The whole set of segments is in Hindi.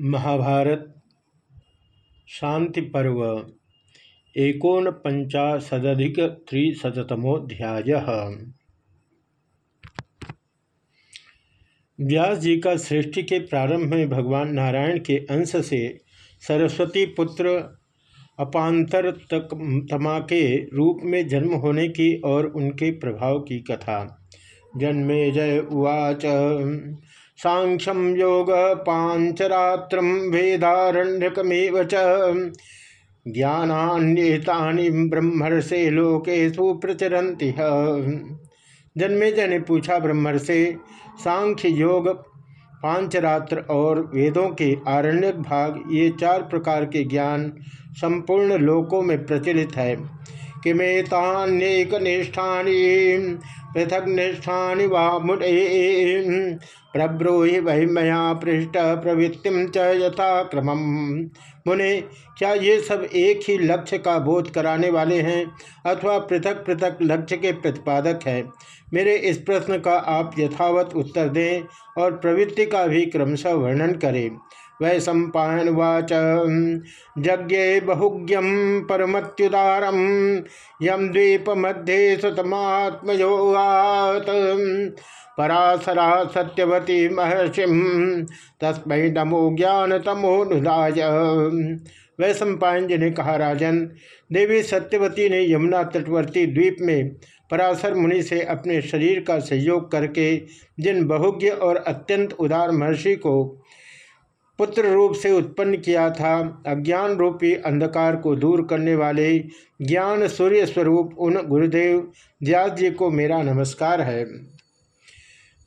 महाभारत शांति पर्व एकोन पंचाशदिक त्रिशतमोध्याय व्यास जी का सृष्टि के प्रारंभ में भगवान नारायण के अंश से सरस्वती पुत्र अपांतर तक तमा के रूप में जन्म होने की और उनके प्रभाव की कथा। जन्मे जय उवाच। सांख्यम योग पांचरात्र वेदारण्यकमेव च। ज्ञानान्येतानि ब्रह्मर्षे लोकेशु प्रचरन्ति जन्मे ने पूछा ब्रह्मर्षे सांख्य योग पांचरात्र और वेदों के आरण्यक भाग, ये चार प्रकार के ज्ञान संपूर्ण लोकों में प्रचलित है। निष्ठानी पृथक निष्ठानि वा मुटे प्रब्रूहि वही मया पृष्ठ प्रवृत्ति यथा क्रम मुने, क्या ये सब एक ही लक्ष्य का बोध कराने वाले हैं, अथवा पृथक पृथक लक्ष्य के प्रतिपादक हैं? मेरे इस प्रश्न का आप यथावत उत्तर दें और प्रवृत्ति का भी क्रमशः वर्णन करें। वै सम्पावाच यज्ञ बहुज्ञम परमत्युदारम यम द्वीप मध्य सुतमात्मयोगात। पराशरा सत्यवती महर्षि, तस्म नमो ज्ञान तमोनुदाय वै सम्पायन जी ने कहा, राजन, देवी सत्यवती ने यमुना तटवर्ती द्वीप में पराशर मुनि से अपने शरीर का सहयोग करके जिन बहुज्ञ और अत्यंत उदार महर्षि को पुत्र रूप से उत्पन्न किया था। अज्ञान रूपी अंधकार को दूर करने वाले ज्ञान सूर्य स्वरूप उन गुरुदेव व्यास जी को मेरा नमस्कार है।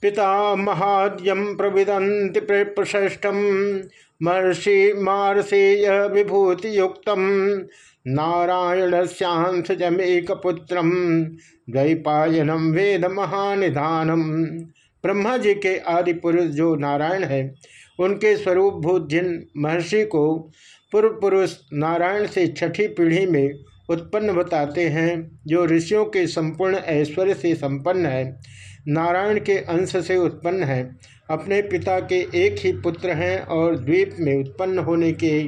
पिता महाद्यम प्रविदंति प्रशिष्टम महर्षि मारसेय विभूति युक्त नारायण श्यांस जमेक पुत्र द्वैपायनम वेद महानिधानम ब्रह्मा जी के आदि पुरुष जो नारायण है उनके स्वरूप भूत जिन महर्षि को पूर्व पुरुष नारायण से छठी पीढ़ी में उत्पन्न बताते हैं, जो ऋषियों के संपूर्ण ऐश्वर्य से संपन्न है। नारायण के अंश से उत्पन्न है। अपने पिता के एक ही पुत्र हैं और द्वीप में उत्पन्न होने के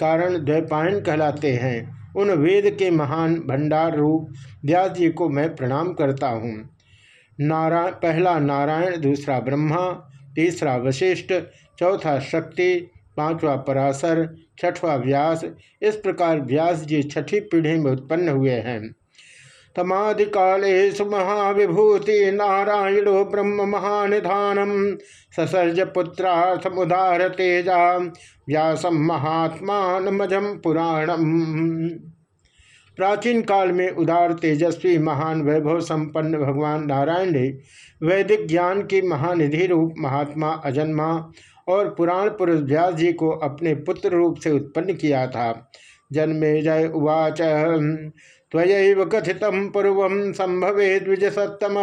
कारण द्वैपायन कहलाते हैं। उन वेद के महान भंडार रूप व्यास जी को मैं प्रणाम करता हूँ। नारायण पहला नारायण, दूसरा ब्रह्मा तीसरा वशिष्ठ चौथा शक्ति, पांचवा पराशर, छठवा व्यास। इस प्रकार व्यास जी छठी पीढ़ी में उत्पन्न हुए हैं। तमादिकाले महाविभूति नारायणो ब्रह्म महानिधानम, ससर्ज पुत्रार्थमुदार तेजा व्यासम महात्मान पुराणम। प्राचीन काल में उदार, तेजस्वी, महान, वैभव संपन्न भगवान नारायण ने वैदिक ज्ञान की महानिधि रूप महात्मा, अजन्मा और पुराण पुरुष व्यास जी को अपने पुत्र रूप से उत्पन्न किया था। जन्मे जय उवाच, त्वयैव कथित पूर्व संभवे द्विज सत्तम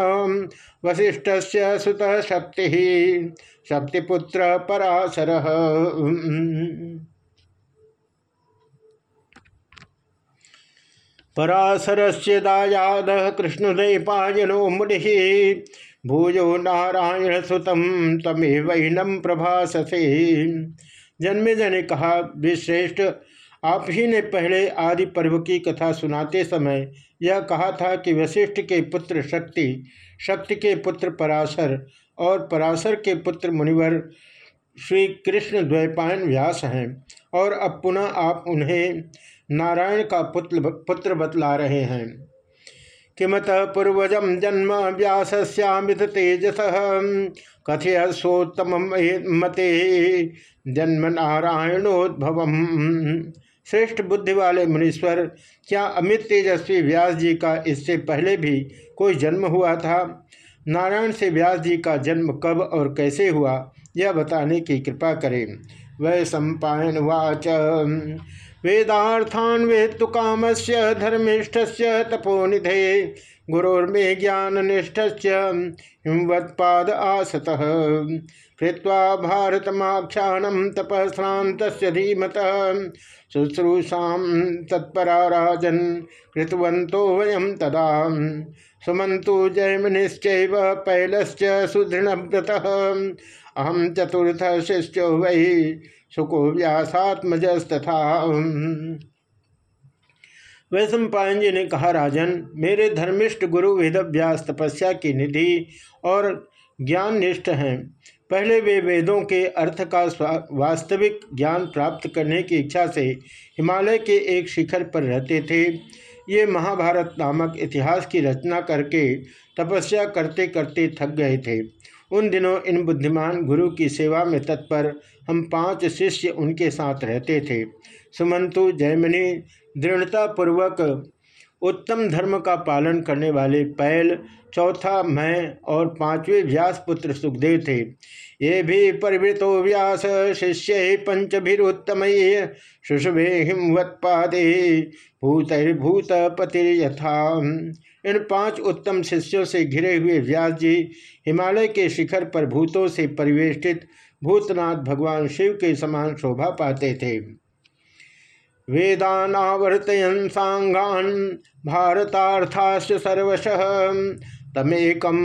वशिष्ठ से सुत शक्ति, शक्तिपुत्र पराशर। पराशर से दायाद कृष्णुदयपायनो मुनि भूजो नारायण सुतम तमे वैनम प्रभाससे। जन्मे ने कहा, विश्रेष्ठ, आप ही ने पहले आदि पर्व की कथा सुनाते समय यह कहा था कि वशिष्ठ के पुत्र शक्ति शक्ति के पुत्र पराशर और पराशर के पुत्र मुनिवर श्री कृष्ण द्वैपायन व्यास हैं और अब पुनः आप उन्हें नारायण का पुत्र पुत्र बतला रहे हैं। किमत पूर्वज जन्म व्यासस्यामित तेजस, कथय सोत्तम मते, जन्म नारायणोद्भव। श्रेष्ठ बुद्धि वाले मुनीश्वर, क्या अमित तेजस्वी व्यास जी का इससे पहले भी कोई जन्म हुआ था? नारायण से व्यास जी का जन्म कब और कैसे हुआ, यह बताने की कृपा करें। वै सम्पायन वाच वेदार्थान वेत्तु काम से धर्मिष्ठ से तपोनिधे, गुरोर्मे ज्ञान निष्ठ हिमवत्पाद आसत। कृत्वा भारतमाख्यानम तपस्रांत धीमत। शुश्रूषा तत्परा राजन कृतवंतो वयम तदा। सुमंतु जयमनिश्चैव पैलश्च सुदृढ़व्रत। अहम चतुर्थ शिष्यो वही सुको व्यासात्मजस्तथा वैश्व पायन जी ने कहा, राजन, मेरे धर्मिष्ठ गुरु वेद व्यास तपस्या की निधि और ज्ञान निष्ठ हैं। पहले वे वेदों के अर्थ का वास्तविक ज्ञान प्राप्त करने की इच्छा से हिमालय के एक शिखर पर रहते थे। ये महाभारत नामक इतिहास की रचना करके तपस्या करते करते थक गए थे। उन दिनों इन बुद्धिमान गुरु की सेवा में तत्पर हम पाँच शिष्य उनके साथ रहते थे। सुमंतु जयमनी दृढ़तापूर्वक उत्तम धर्म का पालन करने वाले पैल, चौथा मैं और पाँचवें व्यास पुत्र सुखदेव थे। ये भी परिवृतो व्यास, शिष्य पंचभिरुत्तम शुशुभे हिमवत्पादे भूतर्भूत यथा इन पाँच उत्तम शिष्यों से घिरे हुए व्यास जी हिमालय के शिखर पर भूतों से परिवेष्टित भूतनाथ भगवान शिव के समान शोभा पाते थे। वेदानावर्तयन सांगान भारतार्थाश सर्वश तमेकम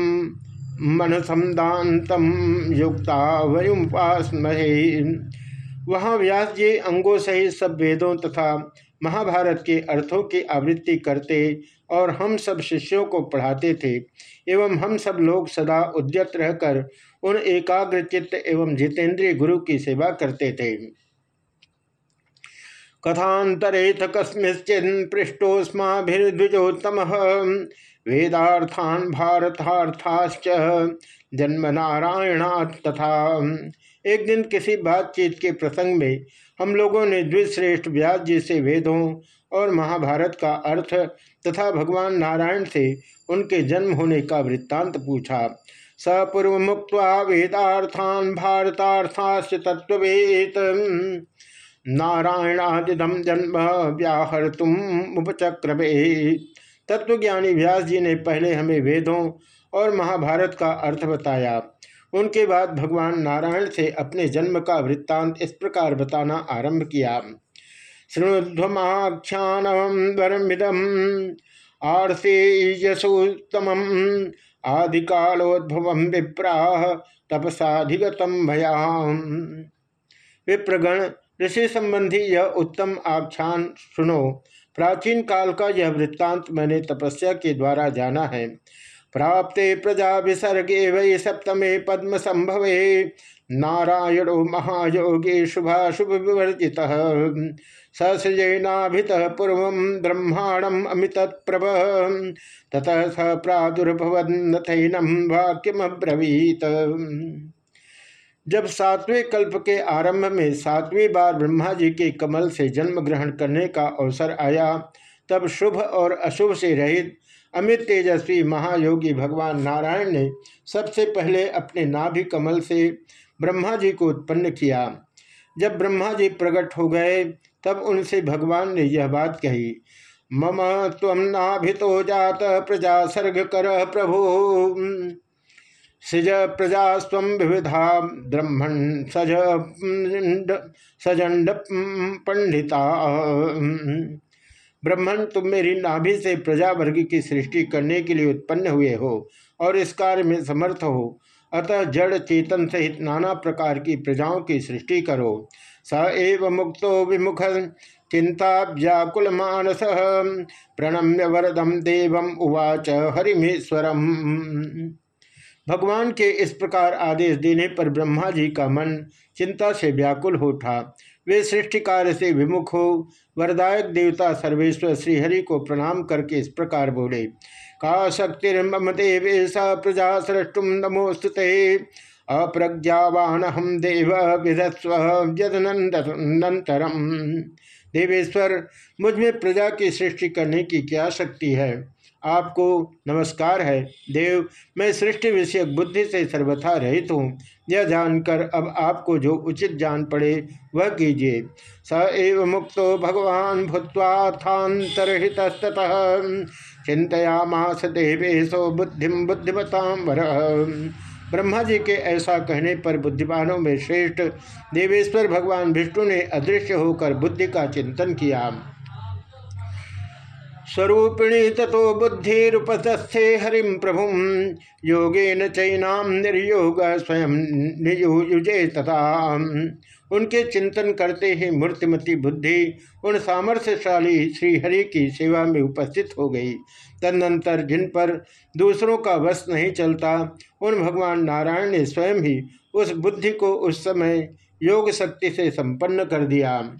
मनसमदातम युक्ता वयुपास्महे वहाँ व्यास जी अंगों सहित सब वेदों तथा महाभारत के अर्थों की आवृत्ति करते और हम सब शिष्यों को पढ़ाते थे, एवं हम सब लोग सदा उद्यत रहकर उन एकाग्र चित्त एवं जितेंद्रिय गुरु की सेवा करते थे। कथातरेथ कस्मिश्चिन पृष्ठोस्माभिर्द्विजोत्तम वेदार्थान भारतार्थाश्च जन्म नारायणात् तथा। एक दिन किसी बातचीत के प्रसंग में हम लोगों ने द्विश्रेष्ठ व्यास जी से वेदों और महाभारत का अर्थ तथा भगवान नारायण से उनके जन्म होने का वृत्तांत पूछा। सपूर्व मुक्त वेदार्थान भारतार्थाश्च तत्वेत नारायणादिदम जन्म व्याहर तुम उपचक्रमे तत्वज्ञानी व्यास जी ने पहले हमें वेदों और महाभारत का अर्थ बताया। उनके बाद भगवान नारायण से अपने जन्म का वृत्तांत इस प्रकार बताना आरंभ किया। शृणुध्वमाख्यान वरमिदम आरसी यशोत्तम आदिकालोद्भव विप्राह तपसाधिगतम भयाम। विप्रगण, ऋषि संबंधी यह उत्तम आख्यान सुनो। प्राचीन काल का यह वृत्तांत मैंने तपस्या के द्वारा जाना है। प्राप्ते प्रजा विसर्गे वै सप्तमे पद्म संभवे नारायणो महायोगी शुभाशुभ विवर्जित ससृजेनाभित पूर्व ब्रह्मांडम अमित प्रभ ततः स प्रादुर्भवन्नथैनम वाक्यमब्रवीत। जब सातवें कल्प के आरंभ में सातवीं बार ब्रह्मा जी के कमल से जन्म ग्रहण करने का अवसर आया, तब शुभ और अशुभ से रहित अमित तेजस्वी, महायोगी भगवान नारायण ने सबसे पहले अपने नाभि कमल से ब्रह्मा जी को उत्पन्न किया। जब ब्रह्मा जी प्रकट हो गए, तब उनसे भगवान ने यह बात कही, मम तम नाभितो जात प्रजा सर्ग कर प्रभु। सृज प्रजा स्व विविधा ब्रह्मण सज सजंड पंडिता ब्रह्मण तुम मेरी नाभि से प्रजा वर्ग की सृष्टि करने के लिए उत्पन्न हुए हो और इस कार्य में समर्थ हो। अतः जड़ चेतन सहित नाना प्रकार की प्रजाओं की सृष्टि करो। स एव मुक्तो विमुख चिंता व्याकुल मानस। प्रणम्य वरदम देवम उवाच हरिमेश्वरम। भगवान के इस प्रकार आदेश देने पर ब्रह्मा जी का मन चिंता से व्याकुल हो उठा। वे सृष्टि कार्य से विमुख हो। वरदायक देवता सर्वेश्वर श्रीहरि को प्रणाम करके इस प्रकार बोले का शक्तिर्मम देवेश प्रजा सृष्टुम नमोस्तुते अप्रज्ञावान हम देव विधस्व यदनंतरम देवेश्वर, मुझमें प्रजा की सृष्टि करने की क्या शक्ति है? आपको नमस्कार है। देव, मैं सृष्टि विषयक बुद्धि से सर्वथा रहित हूँ। यह जानकर अब आपको जो उचित जान पड़े, वह कीजिए। स एव मुक्तो भगवान भूत्वाथातरहित चिंतयामास देवेशो बुद्धिम बुद्धिमताम वर। ब्रह्मा जी के ऐसा कहने पर बुद्धिमानों में श्रेष्ठ देवेश्वर भगवान विष्णु ने अदृश्य होकर बुद्धि का चिंतन किया। स्वरूपिणी ततो बुद्धिपतस्थे हरिम प्रभु। योगेन चैनाम निर्योग स्वयं नियुजे तथा। उनके चिंतन करते ही मूर्तिमती बुद्धि उन सामर्थ्यशाली श्रीहरि की सेवा में उपस्थित हो गई। तदनंतर जिन पर दूसरों का वश नहीं चलता, उन भगवान नारायण ने स्वयं ही उस बुद्धि को उस समय योग शक्ति से संपन्न कर दिया।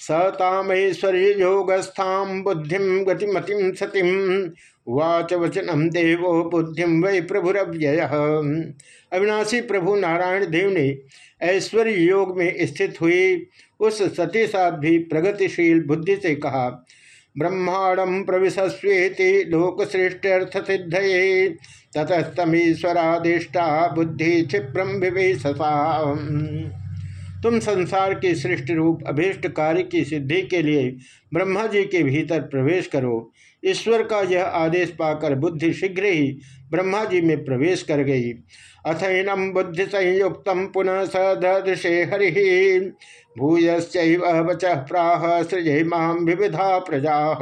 सतामैश्वर्य योगस्थाम बुद्धिम गतिमतिम सतीम वाच वचनम देवो बुद्धिम वै प्रभुरव्यय। अविनाशी प्रभु नारायण देव ने ऐश्वर्य योग में स्थित हुई उस सती साथ भी प्रगतिशील बुद्धि से कहा ब्रह्मांडम प्रविशस्वेति सिद्ध ये ततस्तमीश्वरादिष्टा बुद्धि क्षिप्रम विवेशसा तुम संसार के सृष्टि रूप, अभीष्ट कार्य की सिद्धि के लिए ब्रह्मा जी के भीतर प्रवेश करो। ईश्वर का यह आदेश पाकर बुद्धि शीघ्र ही ब्रह्मा जी में प्रवेश कर गई। अथैनम बुद्धि संयुक्त पुनः सदृशे हरि। भूयश्च वच प्राह सृजय माम विविधा प्रजा।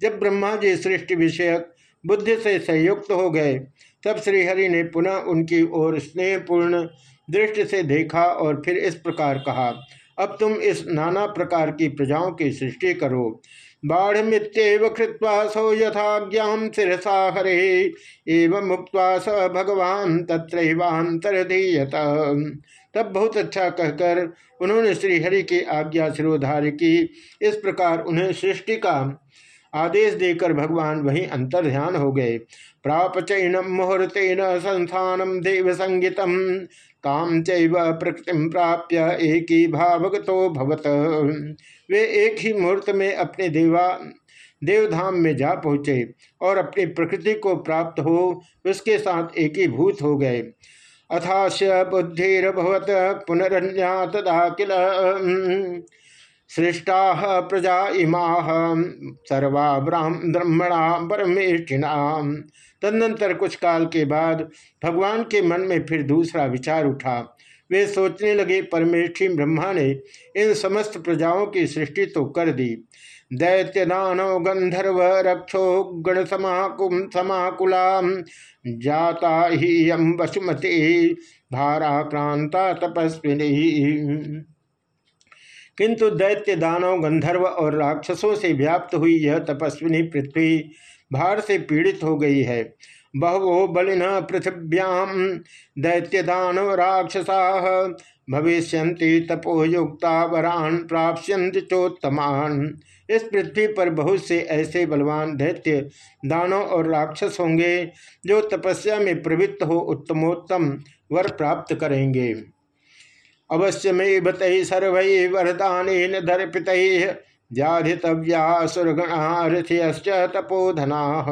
जब ब्रह्मा जी सृष्टि विषयक बुद्धि से संयुक्त हो गए, तब श्रीहरि ने पुनः उनकी ओर स्नेहपूर्ण दृष्टि से देखा और फिर इस प्रकार कहा, अब तुम इस नाना प्रकार की प्रजाओं की सृष्टि करो। बाढ़ कृत्वा सौ यथाज्ञाम शिरसा हरे, एवं मुक्त स भगवान तत्रैवांतरधीयत तब बहुत अच्छा कहकर उन्होंने श्रीहरि की आज्ञा शिरोधार्य की। इस प्रकार उन्हें सृष्टि का आदेश देकर भगवान वहीं अंतर ध्यान हो गए। प्राप चैनम मुहूर्तेन संस्थानम देव संगीतम काम चैव प्राप्य एक ही भावगतो भवत। वे एक ही मुहूर्त में अपने देवा देवधाम में जा पहुँचे और अपनी प्रकृति को प्राप्त हो, उसके साथ एकीभूत भूत हो गए। अथाश बुद्धिर्भवत पुनरन्या तदा किल सृष्टा प्रजा इमा, सर्वा ब्राह्मणा, परमेष्ठिना। तदनंतर कुछ काल के बाद भगवान के मन में फिर दूसरा विचार उठा। वे सोचने लगे, परमेष्ठी ब्रह्मा ने इन समस्त प्रजाओं की सृष्टि तो कर दी। दैत्य, दानव, गंधर्व, रक्षो, गण समाकुम समाकुला जाता ही यम वसुमती भाराक्रांता तपस्विनी। किंतु दैत्य दानव, गंधर्व और राक्षसों से व्याप्त हुई यह तपस्विनी पृथ्वी भार से पीड़ित हो गई है। बहवो बलिन पृथिव्याम दैत्य दानव राक्षसा भविष्य तपोयुक्ता वरान प्राप्यंत चोत्तमान। इस पृथ्वी पर बहुत से ऐसे बलवान दैत्य, दानव और राक्षस होंगे जो तपस्या में प्रवृत्त हो उत्तमोत्तम वर प्राप्त करेंगे। अवश्य में बत सर्व वरदान दर्पित व्याधितव्या तपोधना।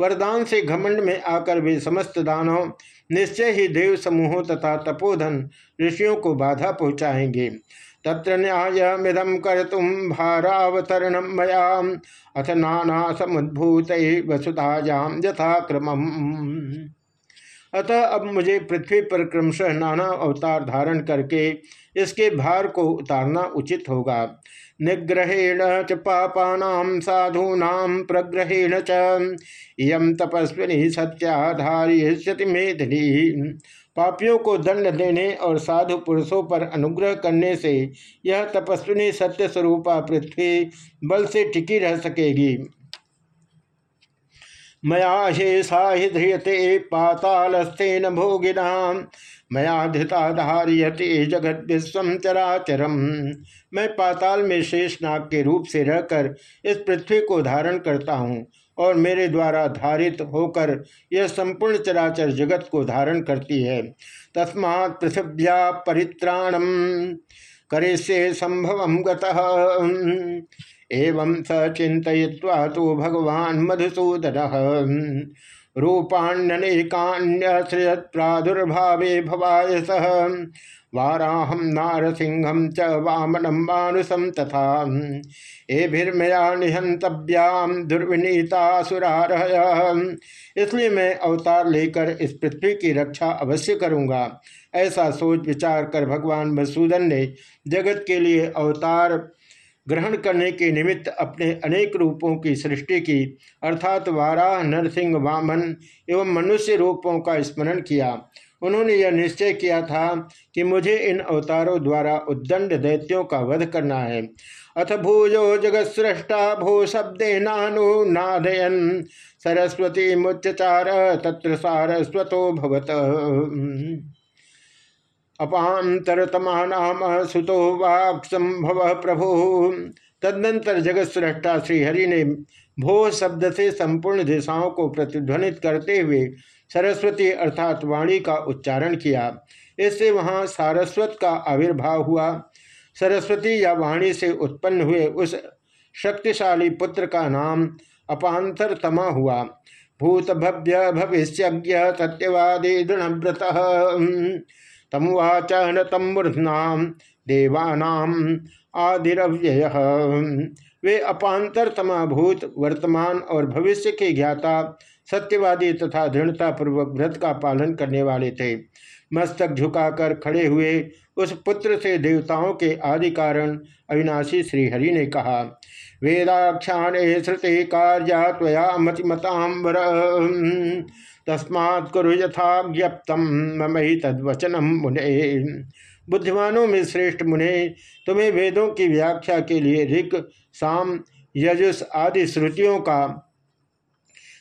वरदान से घमंड में आकर वे समस्त दानव, निश्चय ही देव समूहों तथा तपोधन ऋषियों को बाधा पहुँचाएँगे। तत्र न्याय मिदम कर तुम भारावतरण मया अथ नाना समुद्भूत वसुधायाम यथाक्रम अतः अब मुझे पृथ्वी पर क्रमशः नाना अवतार धारण करके इसके भार को उतारना उचित होगा। निग्रहेण च पापानाम साधूनाम प्रग्रहेण च। यम तपस्विनी सत्याधारिष्यति मेधिनी पापियों को दंड देने और साधु पुरुषों पर अनुग्रह करने से यह तपस्विनी सत्य स्वरूपा पृथ्वी बल से टिकी रह सकेगी। मया शेषा हि ध्रियते पातालस्तेन भोगिना। मया धृता धारियते जगत विश्व चराचरम मैं पाताल में शेष नाग के रूप से रहकर इस पृथ्वी को धारण करता हूँ और मेरे द्वारा धारित होकर यह संपूर्ण चराचर जगत को धारण करती है। तस्मा पृथिव्या परित्राणम करे से संभव गतः। एवं स चिंतवा तो भगवान मधुसूदन। रूपाण्यनेकान्यसृजत प्रादुर्भावे भवाय सह वाराहम नारसिंहम च वामनम मानुषम तथा। एभिर्मया निहंतव्याम दुर्विनीतासुरार इसलिए मैं अवतार लेकर इस पृथ्वी की रक्षा अवश्य करूँगा। ऐसा सोच विचार कर भगवान मसूदन ने जगत के लिए अवतार ग्रहण करने के निमित्त अपने अनेक रूपों की सृष्टि की, अर्थात वाराह, नरसिंह, वामन एवं मनुष्य रूपों का स्मरण किया। उन्होंने यह निश्चय किया था कि मुझे इन अवतारों द्वारा उद्दंड दैत्यों का वध करना है। अथ भूजो जगत सृष्टा भू शब्दे नानुनादयन सरस्वती मुच्चार तत्र सारस्वतो भवत। अपांतरतमा नाम सुतो वाक् संभव प्रभु। तदनंतर जगत सृष्टा श्रीहरि ने भो शब्द से संपूर्ण दिशाओं को प्रतिध्वनित करते हुए सरस्वती अर्थात वाणी का उच्चारण किया। इससे वहाँ सारस्वत का आविर्भाव हुआ। सरस्वती या वाणी से उत्पन्न हुए उस शक्तिशाली पुत्र का नाम अपांतर तमा हुआ। भूत भव्य भविष्य सत्यवादी दृढ़व्रत। तमुवाच न तम मूर्धनाम देवानाम आदिव्यय वे अपांतर तमाभूत वर्तमान और भविष्य के ज्ञाता, सत्यवादी तथा दृढ़ता पूर्वक व्रत का पालन करने वाले थे। मस्तक झुकाकर खड़े हुए उस पुत्र से देवताओं के आदि कारण अविनाशी श्रीहरि ने कहा, वेदाख्यान श्रुति कार्या मतिमतांबर तस्मात् कुरु यथा ज्ञप्तम तद्वचनम मुने। बुद्धिमानों में श्रेष्ठ मुने, तुम्हें वेदों की व्याख्या के लिए ऋग साम, यजुस आदि श्रुतियों का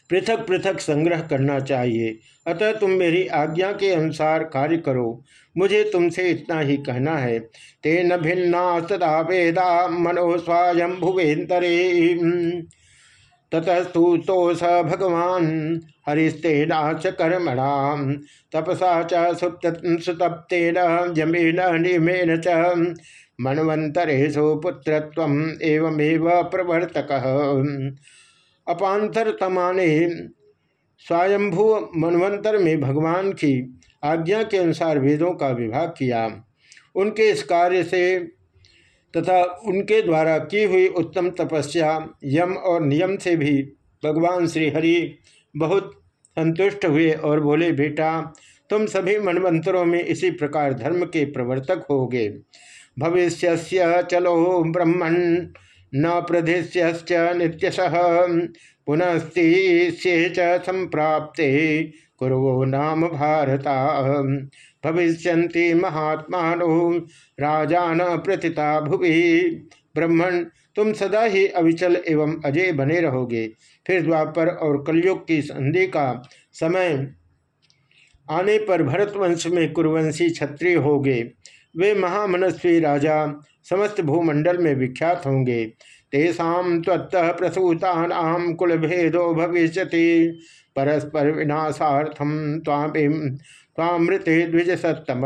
पृथक पृथक संग्रह करना चाहिए। अतः तुम मेरी आज्ञा के अनुसार कार्य करो। मुझे तुमसे इतना ही कहना है। तेन भिन्ना सदा वेदा मनो स्वायंभुवेन्तरे ततस्तु तो स भगवान हरिस्तेनाच कर्मणा तपसा च सुप्त सुतप्तेन, जमेन निमेन च। पुत्रत्व एवमेव प्रवर्तक। अपांतर तमाने स्वयंभू मनवंतर में भगवान की आज्ञा के अनुसार वेदों का विभाग किया। उनके इस कार्य से तथा उनके द्वारा की हुई उत्तम तपस्या, यम और नियम से भी भगवान श्री हरि बहुत संतुष्ट हुए और बोले, बेटा, तुम सभी मनमंत्रों में इसी प्रकार धर्म के प्रवर्तक होगे। भविष्य चलो ब्रह्मण न प्रदेश्य नित्यश, पुनस्ती से संप्राप्ते, कुरो नाम भारता। भविष्य महात्मा राजान प्रतिता भुवि। ब्रह्मण, तुम सदा ही अविचल एवं अजय बने रहोगे। फिर द्वापर और कलयुग की संधि का समय आने पर भरतवंश में कुरवंशी क्षत्रिय होगे। वे महामनस्वी राजा, समस्त भूमंडल में विख्यात होंगे। तेषा त्वत्त प्रसूता कुल भेदो भविष्य परस्पर विनाशाथम विनाशार्थम तामृत द्विज सत्तम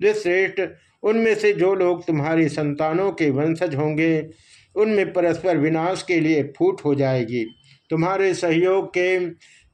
द्विश्रेष्ठ, उनमें से जो लोग तुम्हारी संतानों के वंशज होंगे, उनमें परस्पर विनाश के लिए फूट हो जाएगी। तुम्हारे सहयोग के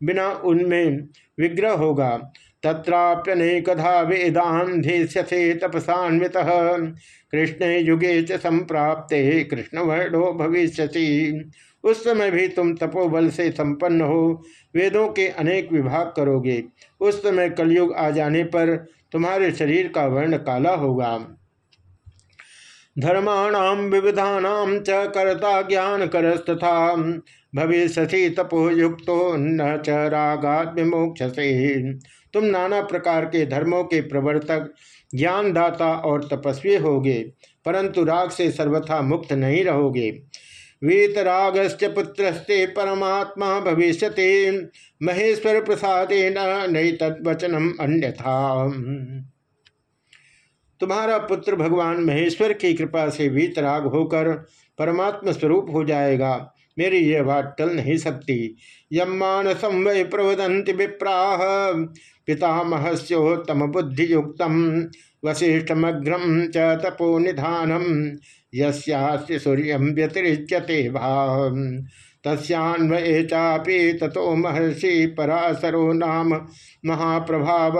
बिना उनमें विग्रह होगा। तत्राप्यनेकधा वेदांधेष्यसे तपसान्वित। कृष्ण युगे च संप्राप्ते, कृष्णवर्णो भविष्य उस समय भी तुम तपोबल से संपन्न हो। वेदों के अनेक विभाग करोगे। उस समय कलयुग आ जाने पर तुम्हारे शरीर का वर्ण काला होगा। धर्माणाम विविधानाम च कर्ता ज्ञान करस्तथा। भविष्य तपोयुक्तो न च रागात विमोक्ष तुम नाना प्रकार के धर्मों के प्रवर्तक, ज्ञानदाता और तपस्वी होगे, परंतु राग से सर्वथा मुक्त नहीं रहोगे। वीतरागश्च पुत्रस्ते परमात्मा भविष्य महेश्वर प्रसाद नहीं तत्वचनम अन्यथा। तुम्हारा पुत्र भगवान महेश्वर की कृपा से वीतराग होकर परमात्मा स्वरूप हो जाएगा। मेरी यह बात टल नहीं सकती। यमान संवय प्रवदंति विप्राह। पितामहस्योत्तम बुद्धियुक्त वशिष्ठमग्रम च तपो निधानम यस्यास्य सूर्य व्यतिरिच्यते भाव तस्न्वये चापी तथो महर्षि पराशरो नाम महाप्रभाव।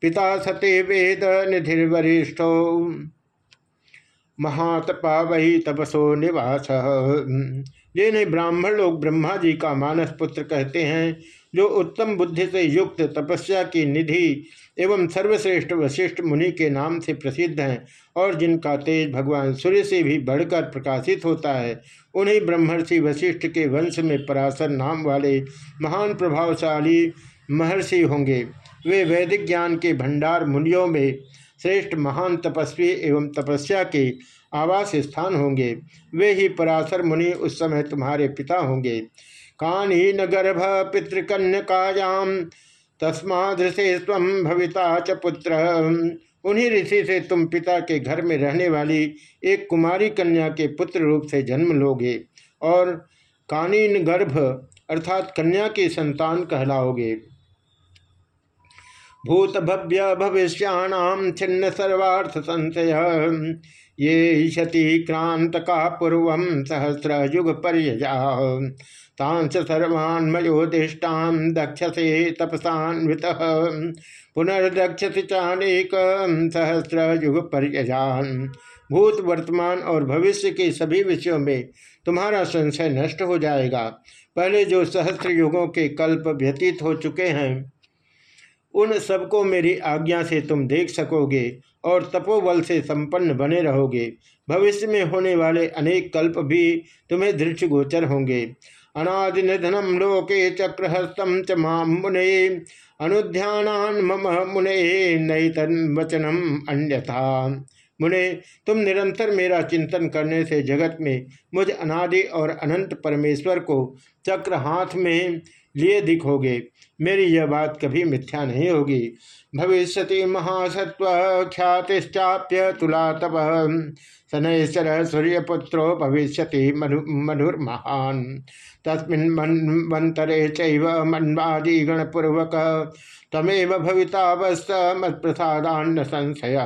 पिता सती वेद निधिर्वरिष्ठो। महातपा वही तपसो निवास। जिन्हें ब्राह्मण लोग ब्रह्मा जी का मानस पुत्र कहते हैं, जो उत्तम बुद्धि से युक्त तपस्या की निधि एवं सर्वश्रेष्ठ वशिष्ठ मुनि के नाम से प्रसिद्ध हैं और जिनका तेज भगवान सूर्य से भी बढ़कर प्रकाशित होता है, उन्हें ब्रह्मर्षि वशिष्ठ के वंश में पराशर नाम वाले महान प्रभावशाली महर्षि होंगे। वे वैदिक ज्ञान के भंडार मुनियों में श्रेष्ठ महान तपस्वी एवं तपस्या के आवास स्थान होंगे। वे ही पराशर मुनि उस समय तुम्हारे पिता होंगे। कानीन गर्भ पितृकन्यायाम तस्मादृशे स्व भविता च पुत्र। उन्हीं ऋषि से तुम पिता के घर में रहने वाली एक कुमारी कन्या के पुत्र रूप से जन्म लोगे और कानीन गर्भ अर्थात कन्या की संतान कहलाओगे। भूत भव्य भविष्याणाम छिन्न सर्वार्थ संशय। ये शति क्रांत का पूर्व सहस्र युग पर्यजा तांस सर्वान् दक्षसे तपसान्वित। पुनर्दक्षति चानेक सहस्र युग पर्यजान भूत वर्तमान और भविष्य के सभी विषयों में तुम्हारा संशय नष्ट हो जाएगा। पहले जो सहस्त्र युगों के कल्प व्यतीत हो चुके हैं उन सबको मेरी आज्ञा से तुम देख सकोगे और तपोबल से संपन्न बने रहोगे। भविष्य में होने वाले अनेक कल्प भी तुम्हें दृष्टि गोचर होंगे। अनादि निधनम लोके चक्रहस्तम च माम मुने अनुध्यान मम मुने नई वचनम अन्यथा। मुने, तुम निरंतर मेरा चिंतन करने से जगत में मुझ अनादि और अनंत परमेश्वर को चक्र हाथ में लिए दिखोगे मेरी यह बात कभी मिथ्या नहीं होगी। भविष्य महासत्व ख्यातिश्चाप्य तुला तप शनैश्वर सूर्यपुत्रो भविष्य मधुर्महान तस्मिन् मन्वन्तरे चैव मन्वादी गणपूर्वक। तमेव भवितावस्त मत्प्रसादान्न संशय।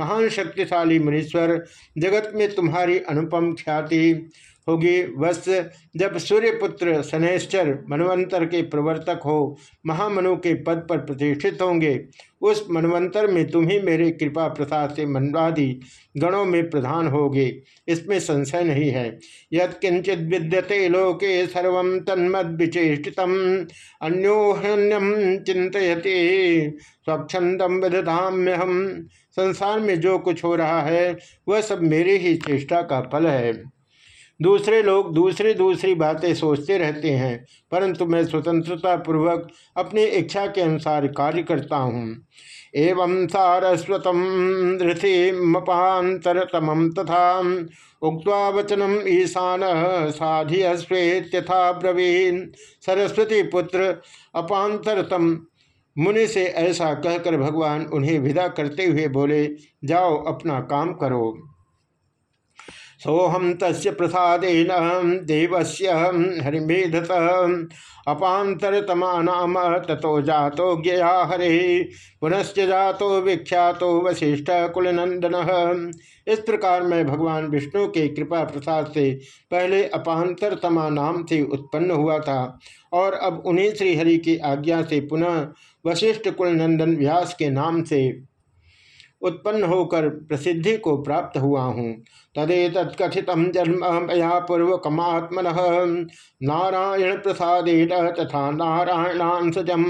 महान शक्तिशाली मुनीश्वर, जगत में तुम्हारी अनुपम ख्याति होगी। वत्स जब सूर्यपुत्र सनेश्चर मनवंतर के प्रवर्तक हो, महामनु के पद पर प्रतिष्ठित होंगे। उस मनवंतर में तुम ही मेरे कृपा प्रसाद से मनवादि गणों में प्रधान होगे। इसमें संशय नहीं है। यत्किंचित विद्यते लोके सर्व तन्मद विचेषित अन्योहन्यम चिंतती स्वच्छंदम विदधाम्य हम संसार में जो कुछ हो रहा है, वह सब मेरे ही चेष्टा का फल है। दूसरे लोग दूसरी दूसरी बातें सोचते रहते हैं, परंतु मैं स्वतंत्रता पूर्वक अपनी इच्छा के अनुसार कार्य करता हूँ। एवं सारस्वतम ऋषिमपातरतम तथा उक्वा वचनम ईशान साधी साधियस्वेत्यथा ब्रवीन। सरस्वती पुत्र, अपांतरतम। मुनि से ऐसा कहकर भगवान उन्हें विदा करते हुए बोले, जाओ, अपना काम करो। सोहम तस् प्रसादेन देवस्य हरिमेधत अपातरतमा नाम तथो ज्ञया हरे पुनश्च जातो विख्यातो वशिष्ठ कुलनंदन इस प्रकार मैं भगवान विष्णु के कृपा प्रसाद से पहले अपांतरतमा नाम से उत्पन्न हुआ था और अब उन्हें श्रीहरि की आज्ञा से पुनः वशिष्ठ कुलनंदन व्यास के नाम से उत्पन्न होकर प्रसिद्धि को प्राप्त हुआ हूँ। तदेत कथित जन्म मया पूर्वकमात्मन। नारायण प्रसाद तथा नारायणांशजम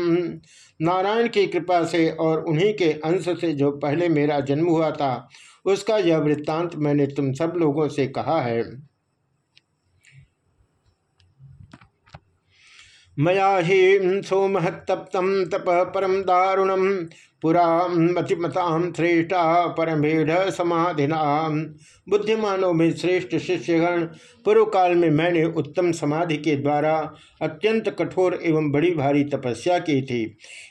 नारायण की कृपा से और उन्हीं के अंश से जो पहले मेरा जन्म हुआ था, उसका यह वृत्तांत मैंने तुम सब लोगों से कहा है। मया ही सोमहत्तप्तम तप परम दारुणम पुरा मतिमताम श्रेष्ठा परमेढ़ समाधिना। बुद्धिमानों में श्रेष्ठ शिष्यगण पूर्व काल में मैंने उत्तम समाधि के द्वारा अत्यंत कठोर एवं बड़ी भारी तपस्या की थी।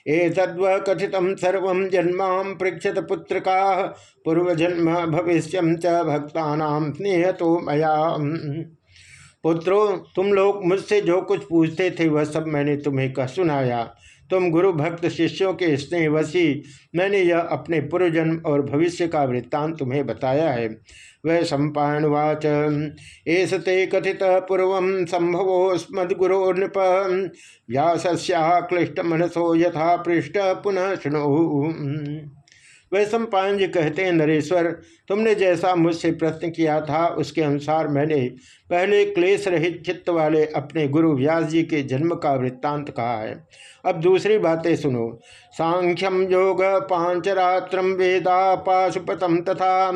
ए तद्व कथित सर्व जन्मा पृक्षत पुत्र का पूर्वजन्म भविष्य च भक्ता स्नेह तो मया। पुत्रों, तुम लोग मुझसे जो कुछ पूछते थे, वह सब मैंने तुम्हें कह सुनाया। तुम गुरु भक्त शिष्यों के स्नेहवशी, मैंने यह अपने पूर्वजन्म और भविष्य का वृत्तांत तुम्हें बताया है। वह सम्पावाच एस ते कथित पूर्व संभवो स्मद्गुरो नृप। व्यास्याक्लिष्ट मनसो यथा पृष्ठ पुनः शुणु। वैश्व पायन जी कहते हैं, नरेश्वर, तुमने जैसा मुझसे प्रश्न किया था, उसके अनुसार मैंने पहले क्लेश रहित चित्त वाले अपने गुरु व्यास जी के जन्म का वृत्तांत कहा है। अब दूसरी बातें सुनो। सांख्यम योग पांचरात्र वेदा पाशुपतम तथा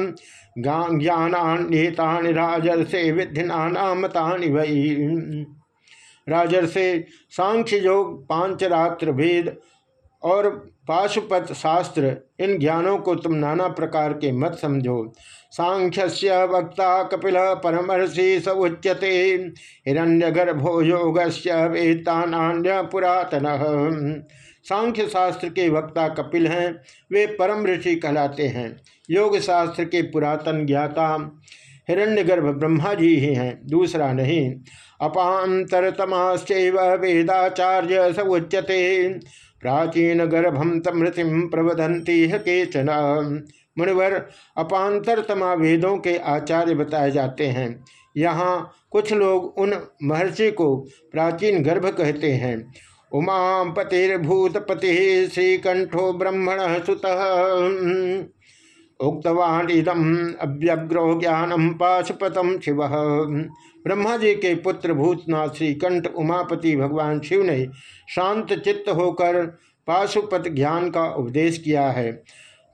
ज्ञानान्यता राजर्षे विधिनामतानि वही राजर्षे सांख्य योग पांचरात्र, वेद और पाशुपत शास्त्र इन ज्ञानों को तुम नाना प्रकार के मत समझो। सांख्य वक्ता कपिल परमर्षि स उच्यते हिरण्य गर्भो योग पुरातन। सांख्य शास्त्र के वक्ता कपिल हैं, वे परम ऋषि कहलाते हैं। योग शास्त्र के पुरातन ज्ञाता हिरण्यगर्भ ब्रह्मा जी ही हैं, दूसरा नहीं। अपांतरतमाश्च वेदाचार्य स उच्यते प्राचीन गर्भम तमृतिम प्रवदंती केचन। मुनिवर अपांतरतमा वेदों के आचार्य बताए जाते हैं। यहाँ कुछ लोग उन महर्षि को प्राचीन गर्भ कहते हैं। उमापतिर्भूतपति श्रीकंठो ब्रह्मण सुत। उक्तवान इदम अव्यग्रो ज्ञानम पाशुपतम शिव। ब्रह्मा जी के पुत्र भूतनाथ श्रीकंठ उमापति भगवान शिव ने शांत चित्त होकर पाशुपत ज्ञान का उपदेश किया है।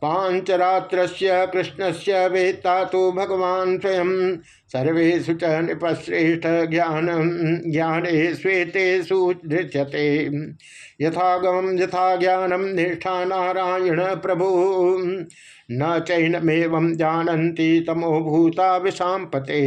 पांचरात्र कृष्ण से वेत्ता तो भगवान स्वयं। सर्वेशु च नृपश्रेष्ठ ज्ञान ज्ञान श्वेते सुधृत्यते यथागम यथा ज्ञानम निष्ठा नारायण प्रभु। न चैनमेव जानती तमो भूता विषाम पते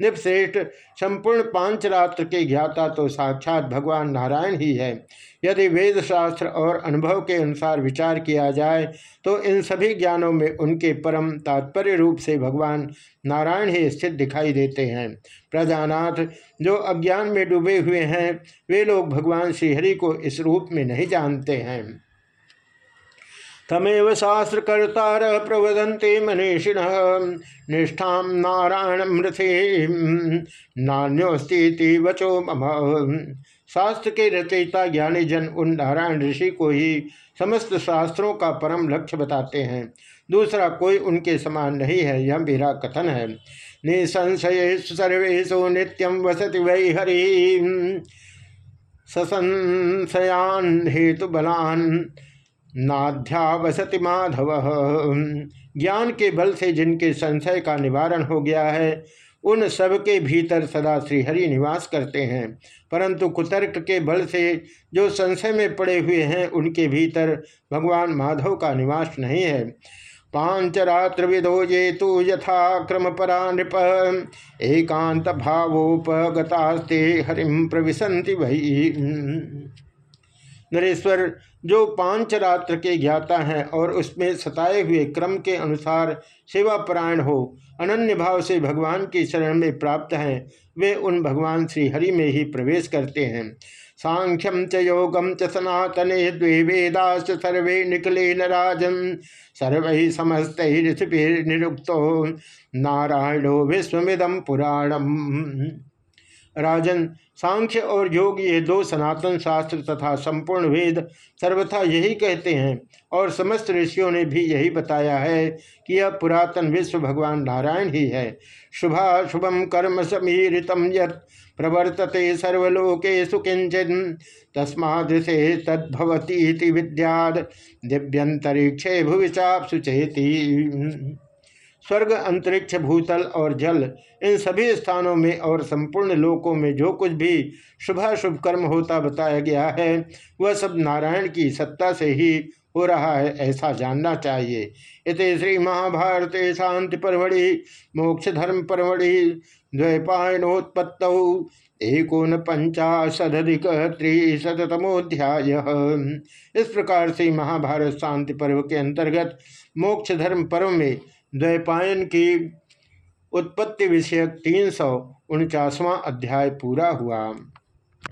निपश्रेष्ठ संपूर्ण पाँच रात्र के ज्ञाता तो साक्षात भगवान नारायण ही है। यदि वेद शास्त्र और अनुभव के अनुसार विचार किया जाए तो इन सभी ज्ञानों में उनके परम तात्पर्य रूप से भगवान नारायण ही स्थित दिखाई देते हैं। प्रजानाथ, जो अज्ञान में डूबे हुए हैं, वे लोग भगवान श्रीहरि को इस रूप में नहीं जानते हैं। तमेव शास्त्रकर्तार प्रवदंते मनीषिण। निष्ठा नारायण मृथे नान्योस्ती वचो मम। शास्त्र के रचयिता ज्ञानी जन उन नारायण ऋषि को ही समस्त शास्त्रों का परम लक्ष्य बताते हैं। दूसरा, कोई उनके समान नहीं है, यह मेरा कथन है। निसंशय सर्वेशु नित्यम वसति वै हरि। ससंशयान हेतु बलान नाध्यावसति माधव। ज्ञान के बल से जिनके संशय का निवारण हो गया है, उन सब के भीतर सदा श्रीहरि निवास करते हैं। परंतु कुतर्क के बल से जो संशय में पड़े हुए हैं, उनके भीतर भगवान माधव का निवास नहीं है। पांचरात्र विदो ये तो यथा क्रम परा नृप। एकांत भावोपगतास्ते हरिम प्रविशंति वही नरेश्वर जो पाँच रात्र के ज्ञाता हैं और उसमें सताए हुए क्रम के अनुसार सेवापरायण हो, अनन्य भाव से भगवान की शरण में प्राप्त हैं, वे उन भगवान श्री हरि में ही प्रवेश करते हैं। सांख्यम च योगम च सनातने द्वे वेदाश्च सर्वे निकले न राजन, सर्व समस्त निरुक्तो नारायणो विश्वमिदम पुराणम। राजन, सांख्य और योग ये दो सनातन शास्त्र तथा संपूर्ण वेद सर्वथा यही कहते हैं और समस्त ऋषियों ने भी यही बताया है कि यह पुरातन विश्व भगवान नारायण ही है। शुभा शुभम कर्म समीरितम यत प्रवर्तते सर्वलोके सुकिंचन तस्मादृशे तद्भवती विद्याद। दिव्यंतरिक्षे भुविचाप सुचेती स्वर्ग, अंतरिक्ष, भूतल और जल, इन सभी स्थानों में और संपूर्ण लोकों में जो कुछ भी शुभाशुभ कर्म होता बताया गया है, वह सब नारायण की सत्ता से ही हो रहा है, ऐसा जानना चाहिए। इत श्री महाभारत शांति परमढ़ि, मोक्ष धर्म परमढ़ि, द्वैपायनोत्पत्त एकोन पंचाशदिक त्रिशतमोध्याय इस प्रकार से महाभारत शांति पर्व के अंतर्गत मोक्ष धर्म पर्व में द्वैपायन की उत्पत्ति विषयक तीन सौ अध्याय पूरा हुआ।